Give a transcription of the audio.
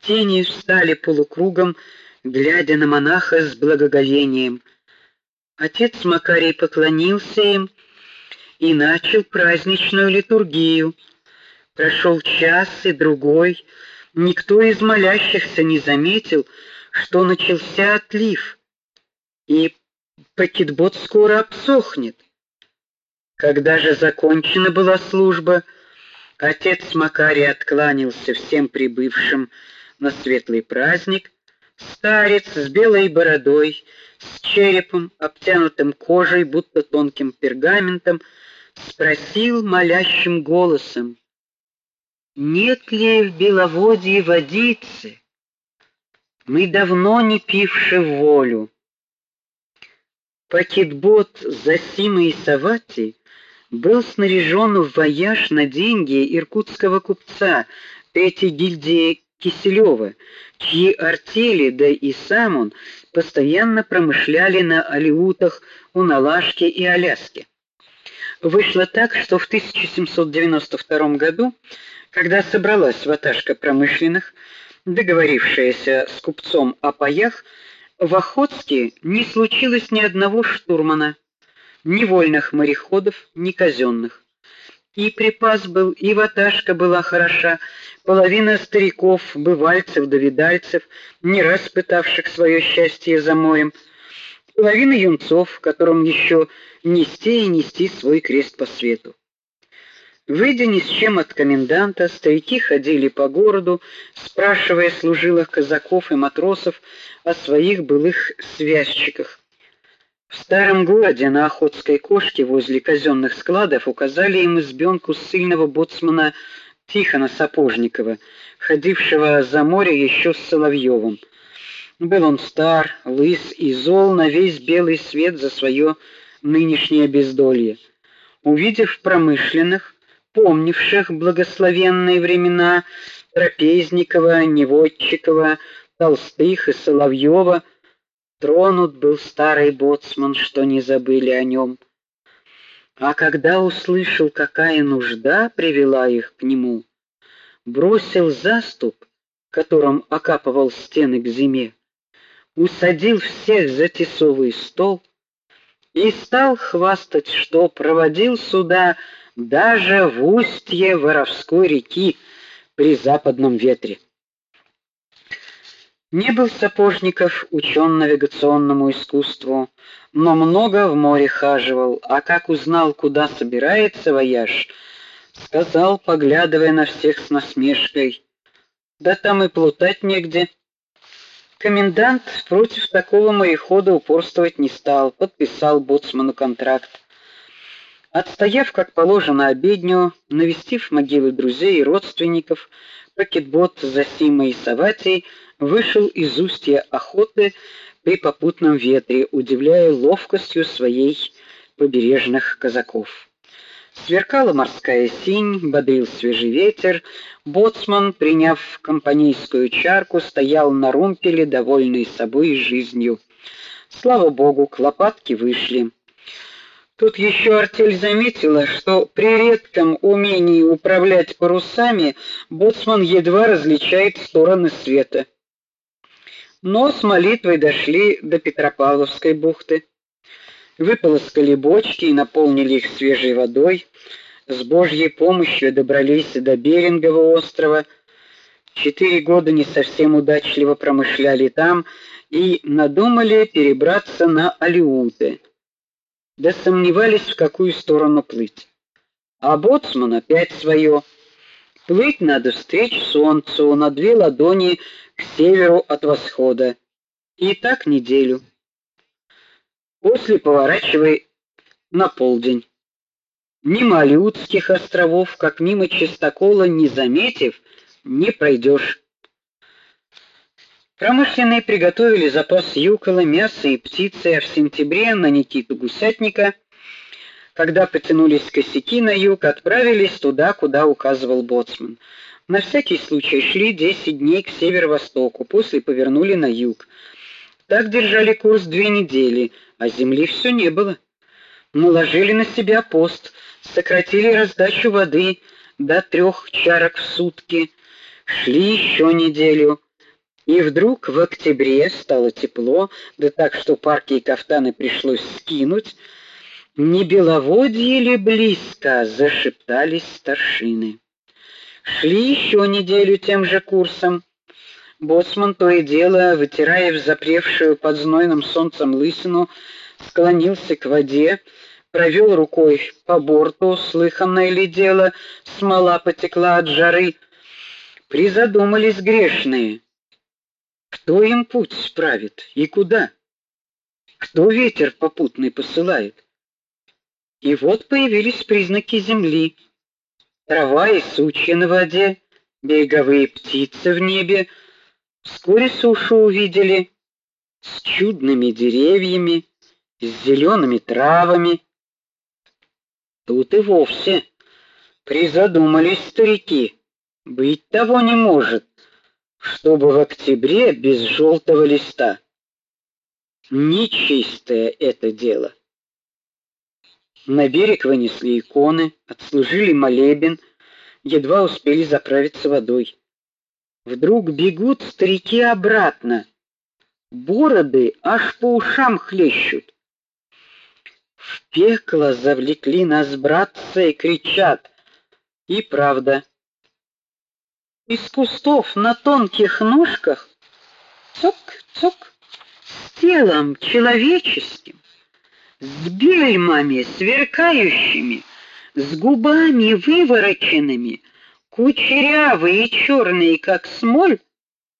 Тени встали полукругом, глядя на монаха с благоговением. Отец Макарий поклонился им и начал праздничную литургию. Прошел час и другой, никто из молящихся не заметил, что начался отлив, и пакетбот скоро обсохнет. Когда же закончена была служба, отец Макарий откланялся всем прибывшим на светлый праздник. Старец с белой бородой, с черепом, обтянутым кожей, будто тонким пергаментом, спросил молящим голосом: "Нет ли в Беловодье водицы? Мы давно не пивши волю". Пакетбот Засима и Савати был снаряжен в вояж на деньги иркутского купца третьей гильдии Киселева, чьи артели, да и сам он постоянно промышляли на Алиутах, Уналашке и Аляске. Вышло так, что в 1792 году, когда собралась ваташка промышленных, договорившаяся с купцом о паях, в Охотске не случилось ни одного штурмана, ни вольных мореходов, ни казенных. И припас был, и ваташка была хороша, половина стариков, бывальцев да видальцев, не раз пытавших свое счастье за морем, половина юнцов, которым еще нести и нести свой крест по свету. Выйдя ни с чем от коменданта, старики ходили по городу, спрашивая служилых казаков и матросов о своих былых связчиках. В старом городе на Охотской кошке возле казенных складов указали им избенку сильного боцмана Тихона Сапожникова, ходившего за море еще с Соловьевым. Был он стар, лыс и зол на весь белый свет за свое нынешнее бездолье. Увидев промышленных, помнивших благословенные времена Трапезникова, Неводчикова, Толстых и Соловьева, тронут был старый боцман, что не забыли о нем. А когда услышал, какая нужда привела их к нему, бросил заступ, которым окапывал стены к зиме, усадил всех за тесовый стол и стал хвастать, что проводил сюда даже в устье Воровской реки при западном ветре. Не был Сапожников учён навигационному искусству, но много в море хаживал, а как узнал, куда собирается вояж, сказал, поглядывая на всех с насмешкой: "Да там и плутать негде". Комендант против такого морехода упорствовать не стал, подписал боцману контракт. Отстояв, как положено, обедню, навестив могилы друзей и родственников, пакетбот Засима и Саватий вышел из устья охоты при попутном ветре, удивляя ловкостью своей побережных казаков. Сверкала морская синь, бодрил свежий ветер. Боцман, приняв компанейскую чарку, стоял на румпеле, довольный собой и жизнью. Слава богу, клопатки вышли. Тут еще артель заметила, что при редком умении управлять парусами боцман едва различает стороны света. Но с молитвой дошли до Петропавловской бухты. Выполоскали бочки и наполнили их свежей водой. С Божьей помощью добрались до Берингового острова. Четыре года не совсем удачливо промышляли там и надумали перебраться на Алиуты да сомневались, в какую сторону плыть. А боцман опять свое. Плыть надо встреч солнцу на две ладони к северу от восхода. И так неделю. После поворачивай на полдень. Мимо Алиутских островов, как мимо чистокола, не заметив, не пройдешь. Промышленные приготовили запас юкола, мяса и птицы, а в сентябре на Никиту Гусятника, когда потянулись косяки на юг, отправились туда, куда указывал боцман. На всякий случай шли 10 дней к северо-востоку, после повернули на юг. Так держали курс две недели, а земли все не было. Наложили на себя пост, сократили раздачу воды до трех чарок в сутки, шли еще неделю. И вдруг в октябре стало тепло, да так, что парки и кафтаны пришлось скинуть. Не беловодье ли близко, зашептались старшины. Шли еще неделю тем же курсом. Боцман то и дело, вытирая взапревшую под знойным солнцем лысину, склонился к воде, провел рукой по борту, слыханное ли дело, смола потекла от жары. Призадумались грешные. Кто им путь справит и куда? Кто ветер попутный посылает? И вот появились признаки земли. Трава и сучья на воде, береговые птицы в небе. Вскоре сушу увидели с чудными деревьями, с зелеными травами. Тут и вовсе призадумались старики. Быть того не может, чтобы в октябре без желтого листа. Нечистое это дело. На берег вынесли иконы, отслужили молебен, едва успели заправиться водой. Вдруг бегут старики обратно. Бороды аж по ушам хлещут. В пекло завлекли нас братцы и кричат: "И правда!" Из кустов на тонких ножках цок-цок с телом человеческим, с бельмами сверкающими, с губами вывороченными, кучерявые и черные, как смоль,